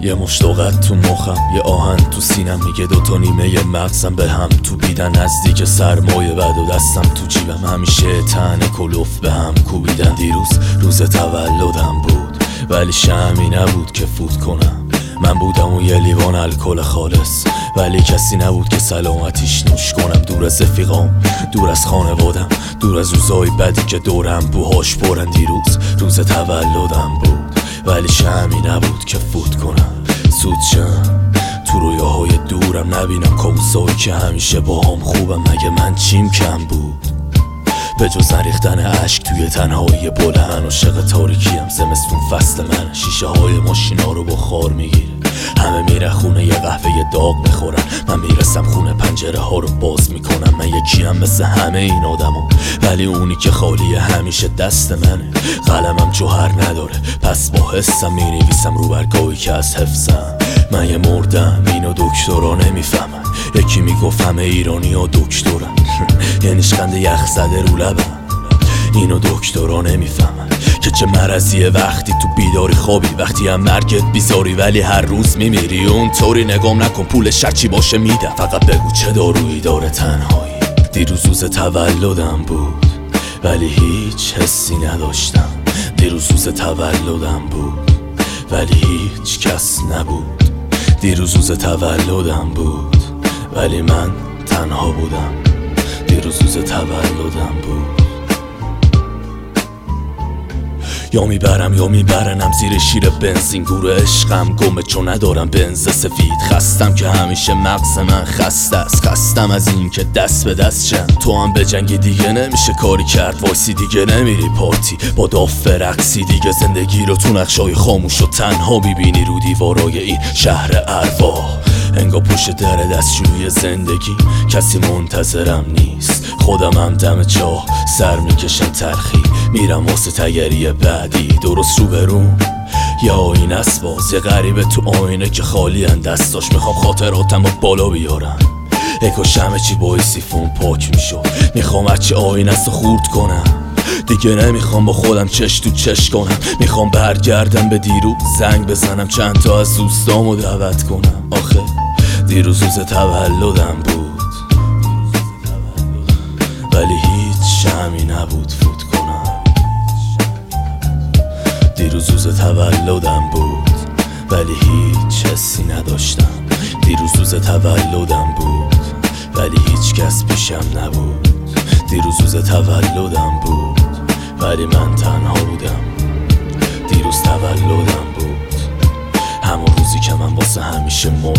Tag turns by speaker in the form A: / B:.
A: یه مشتاقت تو مخم یه آهن تو سینم میگه دوتا نیمه یه مغزم به هم تو بیدن نزدیک سرمایه بعد و دستم تو جیبم. همیشه تن کلوف به هم کوبیدن. دیروز روز تولدم بود ولی شمی نبود که فوت کنم. من بودم و یه لیوان الکل خالص ولی کسی نبود که سلامتیش نوش کنم. دور از رفیقام دور از خانوادم دور از روزای بدی که دورم بوهاش پرن. دیروز روز تولدم بود. ولی شمی نبود که فوت کنم. سود شم. تو رویاهای دورم نبینم کابوسایی که همیشه با هم خوبم. مگه من چیم کم بود؟ به جز نریختن عشق توی تنهایی بلند عاشق تاریکیم. زمستون فصل من. شیشه های ماشینا رو بخار می‌گیره. همه میره خونه یه قهوه داغ می‌خورن. من می‌رسم خونه پنجره ها رو باز می‌کنم. من یکی هم مثل همه این آدمو. ولی اونی که خالی همیشه دست منه. قلمم جوهر نداره. پس با حسم می‌نویسم رو برگاهی که از حفظم. من یه مردم اینو دکترا نمی‌فهمن. یکی می‌گفت همه ایرانی ها دکترن. یعنی شقند یخ زده رو لبم. اینو دکترا نمی‌فهمن. که چه مرضیه وقتی تو بیداری خوابی وقتی هم مرگت بیزاری ولی هر روز میمیری. اونطوری نگام نکن پول شچی باشه میدم. فقط بگو چه دارویی داره تنهایی. دیروز روز تولدم بود ولی هیچ حسی نداشتم. دیروز روز تولدم بود ولی هیچ کس نبود. دیروز روز تولدم بود ولی من تنها بودم. دیروز روز تولدم بود. یا می‌برم یا میبرنم زیر شیر بنزین. گور عشقم گمه چون ندارم بنز سفید. خستم که همیشه مغز من خسته است. خستم از این که دست به دست شم تو هم به جنگی دیگه نمیشه کاری کرد. وایسی دیگه نمیری پارتی. با داف رقصی دیگه زندگی رو تو نقشای خاموش و تنها می‌بینی رو دیوارای این شهر ارواح. انگا پشت در دستشوی زندگی کسی منتظرم نیست. خودم هم دم چاه سر می‌کشم ترخی میرم واسه تگری بعدی. درست رو بروم یا آین است باز یه غریبه تو آینه که خالی دستاش می‌خوام خاطراتم رو بالا بیارم. اکاش همه چی با سیفون پاک می‌شد. می‌خوام هرچی آین است خورد کنم. دیگه نمی‌خوام با خودم چش تو چش کنم. می‌خوام برگردم به دیرو زنگ بزنم. چند تا از دوستامو دعوت کنم. آخه دیروز روز تولدم بود. ولی هیچ شمی نبود فوت کنم. دیروز روز تولدم بود. ولی هیچ حسی نداشتم. دیروز روز تولدم بود. ولی هیچ کس پیشم نبود. دیروز روز تولدم بود. ولی من تنها بودم. دیروز تولدم بود. همون روزی که من واسه همیشه مردم